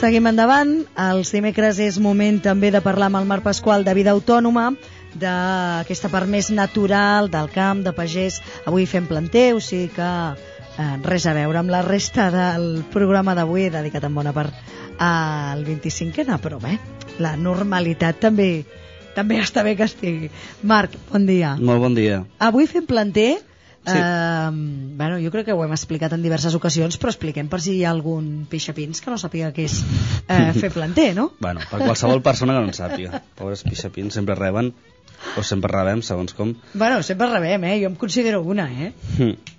Seguim endavant. Els dimecres és moment també de parlar amb el Marc Pasqual de vida autònoma, d'aquesta part més natural del camp, de pagès. Avui fem planter, o sigui que eh, res a veure amb la resta del programa d'avui, dedicat en bona part al 25ena, però bé, la normalitat també també està bé que estigui. Marc, bon dia. Molt bon dia. Avui fem planter Sí. Eh, bueno, jo crec que ho hem explicat en diverses ocasions, però expliquem per si hi ha algun pixapins que no sàpiga què és eh, fer planter, no? Bueno, per qualsevol persona que no en sàpiga. Pobres pixapins sempre reben, o sempre rebem, segons com. Bueno, sempre rebem, eh? Jo em considero una, eh? Hm.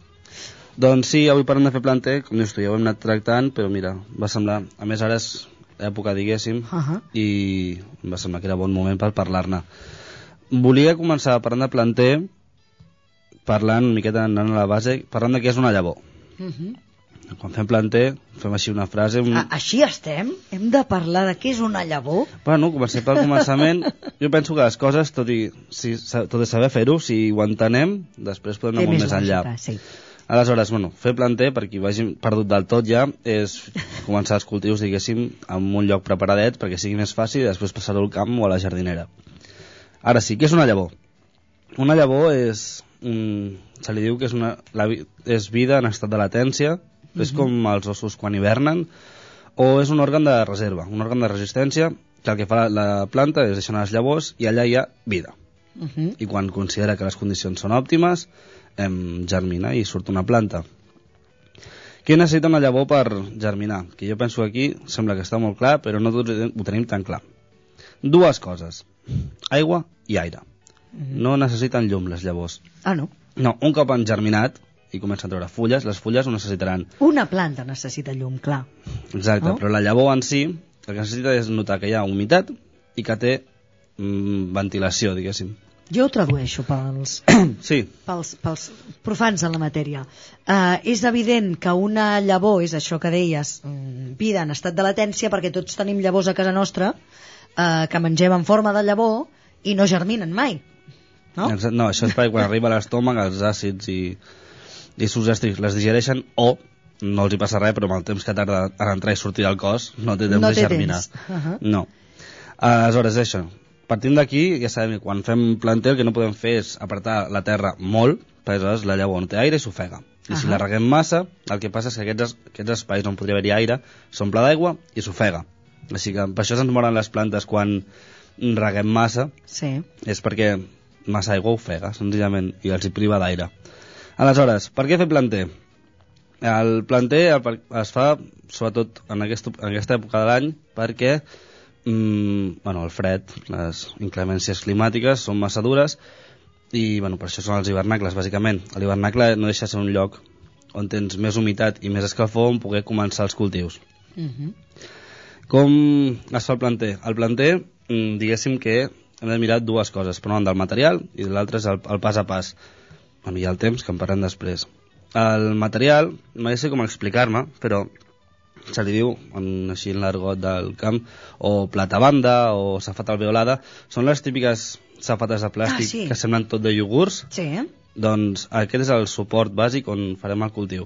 Doncs sí, avui parlem de fer planter, com dius tu, ja ho hem anat tractant, però mira, va semblar, a més ara és època, diguéssim, Uh -huh. i va semblar que era bon moment per parlar-ne. Volia començar parlant de planter, parlant una miqueta anant a la base, parlant de què és una llavor. Uh -huh. Quan fem planter, fem així una frase... Un... A Així estem? Hem de parlar de què és una llavor? Bueno, comencem pel començament. Jo penso que les coses, tot i, si, tot i saber fer-ho, si ho entenem, després podem anar Té molt més enllà. lògica, sí. Aleshores, bueno, fer planter, per qui ho hagi perdut del tot ja, és començar els cultius, diguéssim, en un lloc preparadet perquè sigui més fàcil i després passar-ho al camp o a la jardinera. Ara sí, què és una llavor? Una llavor és... Un, se li diu que és, una, la, és vida en estat de latència, és com els ossos quan hivernen, o és un òrgan de reserva, un òrgan de resistència, que el que fa la, la planta és deixar les llavors i allà hi ha vida. Uh -huh. i quan considera que les condicions són òptimes em germina i surt una planta. Què necessita una llavor per germinar? que jo penso aquí sembla que està molt clar però no ho tenim tan clar. Dues coses aigua i aire no necessiten llum les llavors Ah, no. no, un cop han germinat i comencen a treure fulles, les fulles ho necessitaran Una planta necessita llum, clar. exacte, No? però la llavor en si el que necessita és notar que hi ha humitat i que té mm, ventilació, diguéssim Jo ho tradueixo pels, sí, pels, pels profans en la matèria. Uh, és evident que una llavor és això que deies, mm, vida en estat de latència, perquè tots tenim llavors a casa nostra uh, que mengem en forma de llavor i no germinen mai. No? Exacte, no, això és perquè quan arriba a l'estómac els àcids i, i sucs gàstrics les digereixen o no els hi passa res, però amb el temps que tarda en entrar i sortir del cos no té temps No de té germinar. temps. Uh -huh. No. Aleshores, això. Partint d'aquí, ja sabem que quan fem planter el que no podem fer és apretar la terra molt, perquè aleshores la llavor no té aire i s'ofega. I si Ahà. la reguem massa, el que passa és que aquests, es- aquests espais on podria haver-hi aire s'omple d'aigua i s'ofega. Així que per això se'ns moren les plantes quan reguem massa, Sí. és perquè massa aigua ofega, senzillament, i els hi priva d'aire. Aleshores, per què fer planter? El planter el, es fa, sobretot en, aquest, en aquesta època de l'any, perquè mm, bueno, el fred, les inclemències climàtiques són massa dures i bueno, per això són els hivernacles, bàsicament. L'hivernacle no deixa de ser un lloc on tens més humitat i més escalfor on poder començar els cultius. Uh -huh. Com es fa el planter? El planter, mm, diguéssim que hem de mirar dues coses. Per una banda el material i l'altra és el, el pas a pas. Bueno, hi ha el temps, que en parlem després. El material, no sé com explicar-me, però se li diu, en, així en l'argot del camp, o platabanda o safata alveolada, són les típiques safates de plàstic Ah, sí. que semblen tot de iogurts, Sí, doncs aquest és el suport bàsic on farem el cultiu.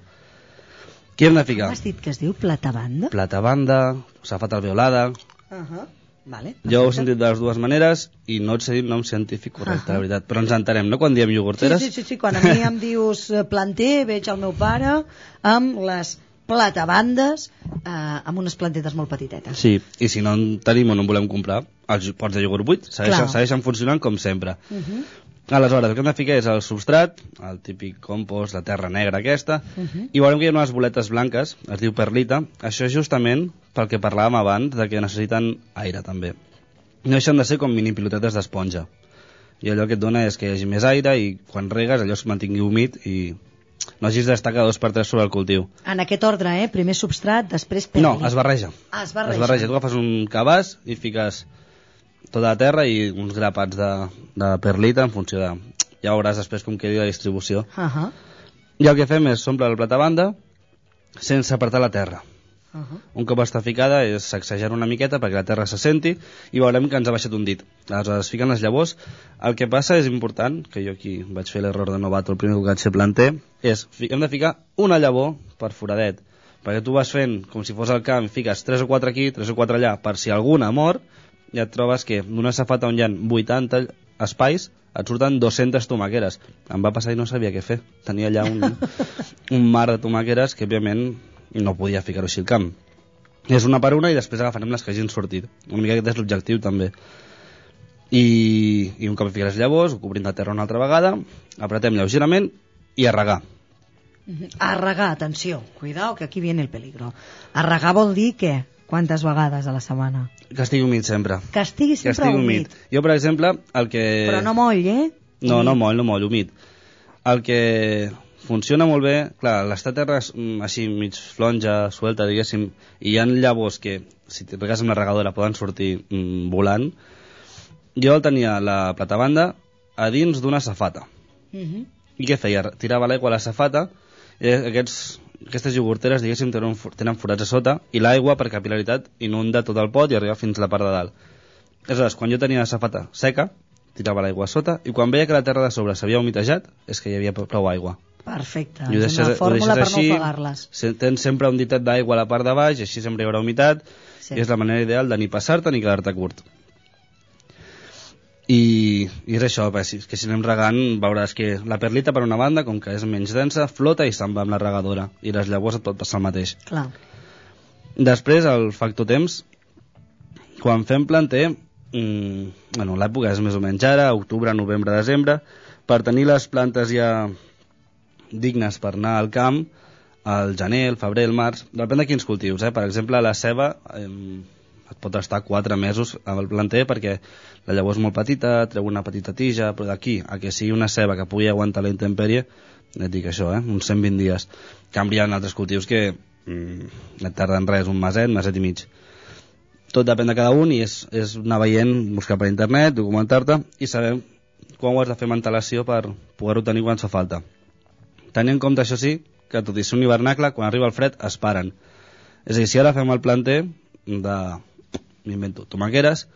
Què hem de ficar? Com has dit que es diu platabanda? Platabanda, safata alveolada, Uh -huh. Vale. jo ho he sentit de les dues maneres i no et sé dir un nom científic correcte, la veritat. Però ens entenem, no? Quan diem Sí, iogurteres... sí, sí, sí, quan a mi em dius eh, planter, veig el meu pare amb les platabandes eh, amb unes plantetes molt petitetes. Sí, i si no en tenim o no en volem comprar, els pots de iogurt buit segueixen, segueixen funcionant com sempre. Uh -huh. Aleshores, el que hem de ficar és el substrat, el típic compost, la terra negra aquesta, Uh -huh. i veurem que hi ha unes boletes blanques, es diu perlita, això és justament pel que parlàvem abans, de que necessiten aire també. No deixen de ser com mini pilotetes d'esponja. I allò que et dona és que hi hagi més aire i quan regues allò es mantingui humit i no hagis d'estar cada dos per tres sobre el cultiu. En aquest ordre, eh? Primer substrat, després perli. No, es barreja. Ah, es barreja. Es barreja. Tu agafes un cabàs i fiques tota la terra i uns grapats de, de perlita en funció de... Ja veuràs després com quedi la distribució. Uh -huh. I el que fem és s'omple la platabanda sense apretar la terra. Uh -huh. Un cop està ficada és sacsejar una miqueta perquè la terra se senti i veurem que ens ha baixat un dit. Aleshores es fiquen les llavors. El que passa és important, que jo aquí vaig fer l'error de novato el primer que vaig ser planter, és hem de ficar una llavor per foradet. perquè tu vas fent com si fos el camp, fiques 3 o 4 aquí, 3 o 4 allà, per si alguna mor, ja et trobes que d'una safata on hi ha 80 espais, et surten 200 tomaqueres. Em va passar i no sabia què fer. Tenia allà un, un mar de tomaqueres que, òbviament, no podia ficar-ho així al camp. És una per una i després agafarem les que hagin sortit. Una mica aquest és l'objectiu, també. I, I un cop fiques les llavors, ho cobrim de terra una altra vegada, apretem lleugerament i a regar. A regar, atenció, cuidao que aquí viene el peligro. A regar vol dir què? Quantes vegades a la setmana? Que estigui humit sempre. Que estigui Que sempre estigui humit. humit. Jo, per exemple, el que... Però no moll, eh? No, Humit. no moll, no moll, humit. El que funciona molt bé, clar, l'estar terra mm, així mig flonja, suelta, diguéssim, i hi ha llavors que, si te regues amb la regadora, poden sortir mm, volant. Jo el tenia la platabanda a dins d'una safata. Mhm. I què feia? Tirava l'aigua a la safata, i aquests, aquestes iogurteres, diguéssim, tenen, tenen forats a sota, i l'aigua, per capilaritat, inunda tot el pot i arriba fins a la part de dalt. Aleshores, quan jo tenia la safata seca, tirava l'aigua a sota, i quan veia que la terra de sobre s'havia humitejat, és que hi havia pr- prou aigua. Perfecte, I ho és deixes, una ho fórmula per deixes no així, ofegar-les. tens sempre un ditet d'aigua a la part de baix, així sempre hi haurà humitat, Sí. i és la manera ideal de ni passar-te ni quedar-te curt. I, i és això, si, que si anem regant veuràs que la perlita per una banda, com que és menys densa, flota i se'n va amb la regadora i les llavors et pot passar el mateix. Clar. Després, el factor temps, quan fem planter, mm, bueno, l'època és més o menys ara, octubre, novembre, desembre, per tenir les plantes ja dignes per anar al camp, al gener, el febrer, el març, depèn de quins cultius, eh? Per exemple, la ceba eh, et pot estar 4 mesos amb el planter perquè la llavor és molt petita, treu una petita tija, però d'aquí a que sigui una ceba que pugui aguantar la intempèrie, et dic això, eh? uns 120 dies. Canvien altres cultius que mm, et tarden res, un meset, meset i mig. Tot depèn de cada un i és, és anar veient, buscar per internet, documentar-te i saber quan ho has de fer amb antelació per poder-ho tenir quan fa falta. Tenint en compte, això sí, que tot i ser un hivernacle, quan arriba el fred es paren. És a dir, si ara fem el planter de, m'invento, tomaqueres,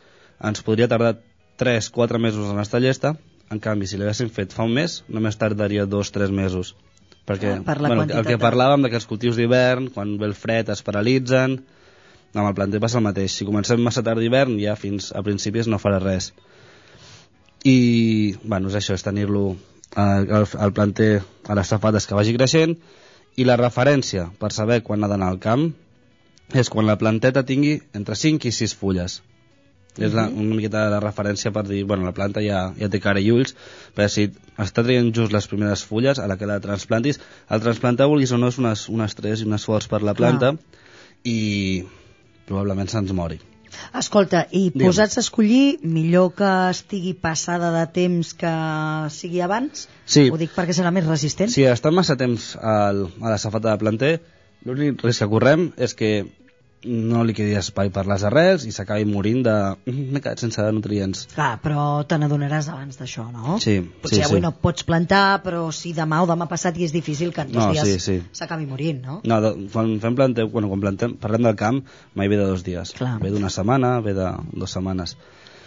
ens podria tardar 3-4 mesos en estar llesta, en canvi, si l'haguéssim fet fa un mes, només tardaria 2-3 mesos. Perquè, Ah, per bueno, el que de- parlàvem de que els cultius d'hivern, quan ve el fred, es paralitzen, amb el planter passa el mateix. Si comencem massa tard d'hivern, ja fins a principis no farà res. I, bueno, és això, és tenir-lo eh, al, al planter a les safates que vagi creixent i la referència per saber quan ha d'anar al camp és quan la planteta tingui entre 5 i 6 fulles. És la, una miqueta la referència per dir, bueno, la planta ja, ja té cara i ulls, però si està traient just les primeres fulles, a la que la transplantis, el transplantar, vulguis o no, és un, es- un estrès i un esforç per la planta i probablement se'ns mori. Escolta, i Digue'm. posats a escollir, millor que estigui passada de temps que sigui abans? Sí. Ho dic perquè serà més resistent? Si està massa temps al, a la safata de planter, l'únic risc que correm és que no li quedi espai per les arrels i s'acabi morint de... M'he quedat sense nutrients. Clar, però te n'adonaràs abans d'això, no? Sí, Potser sí, avui sí. no pots plantar, però si demà o demà passat i és difícil que en dos No, dies sí, sí. s'acabi morint, no? No, de, quan fem planter, bueno, quan plantem, parlem del camp, mai ve de dos dies. Clar. Ve d'una setmana, ve de dues setmanes.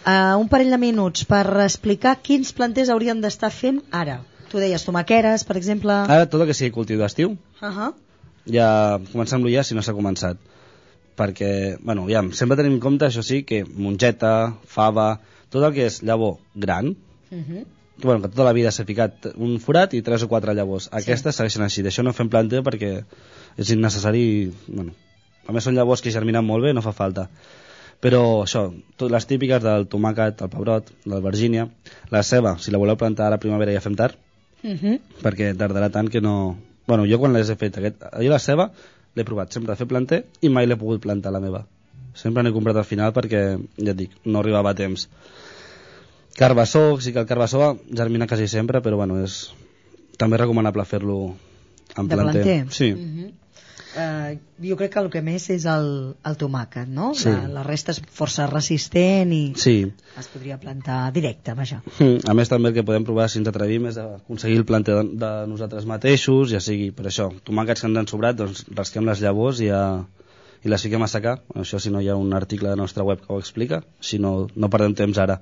Uh, un parell de minuts per explicar quins planters haurien d'estar fent ara. Tu deies tomaqueres, per exemple... Ara, tot el que sigui cultiu d'estiu, Uh -huh. Ja comencem-lo ja si no s'ha començat. Perquè, bueno, aviam, sempre tenim en compte, això sí, que mongeta, fava, tot el que és llavor gran, Uh -huh. que, bueno, que tota la vida s'ha ficat un forat i tres o quatre llavors. Aquestes segueixen així, d'això no fem planter perquè és innecessari i, bueno, a més són llavors que germinen molt bé, no fa falta. Però això, tot les típiques del tomàquet, el pebrot, l'albergínia, la ceba, si la voleu plantar a la primavera ja fem tard, Uh -huh. perquè tardarà tant que no... Bueno, jo quan les he fet, aquest... jo la ceba l'he provat sempre de fer planter i mai l'he pogut plantar la meva. Sempre n'he comprat al final perquè, ja et dic, no arribava a temps. Carbassó, sí que el carbassó germina quasi sempre, però bueno, és també recomanable fer-lo en planter. planter? Sí. Uh -huh. Uh, jo crec que el que més és el, el tomàquet, no? Sí. La, la resta és força resistent i Sí. es podria plantar directe, vaja. Mm, A més, també el que podem provar, si ens atrevim, és aconseguir el planter de, de nosaltres mateixos, ja sigui per això, tomàquets que ens han sobrat, doncs rasquem les llavors i, a, i les fiquem a secar. Això si no hi ha un article de la nostra web que ho explica, si no, no perdem temps ara.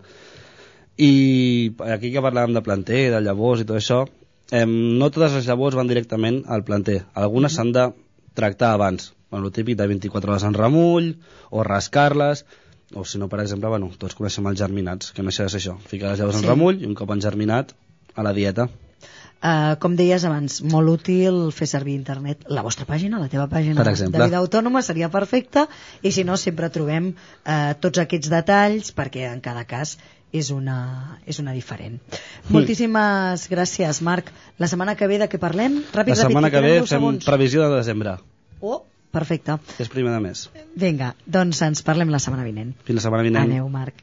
I aquí que parlàvem de planter, de llavors i tot això, eh, no totes les llavors van directament al planter. Algunes s'han de tractar abans. Bueno, el típic de 24 hores en remull, o rascar-les, o si no, per exemple, bueno, tots coneixem els germinats, que no deixa de ser això, ficar les llavors Sí. en remull i un cop en germinat a la dieta. Uh, com deies abans, molt útil fer servir internet. La vostra pàgina, la teva pàgina de vida autònoma seria perfecta i si no sempre trobem uh, tots aquests detalls perquè en cada cas és una, és una diferent. Moltíssimes gràcies, Marc. La setmana que ve de què parlem? Ràpid, La setmana ràpid, que ve fem segons. previsió de desembre, Oh, perfecte. és primer de mes. Vinga, doncs ens parlem la setmana vinent. Fins la setmana vinent. Aneu, Marc.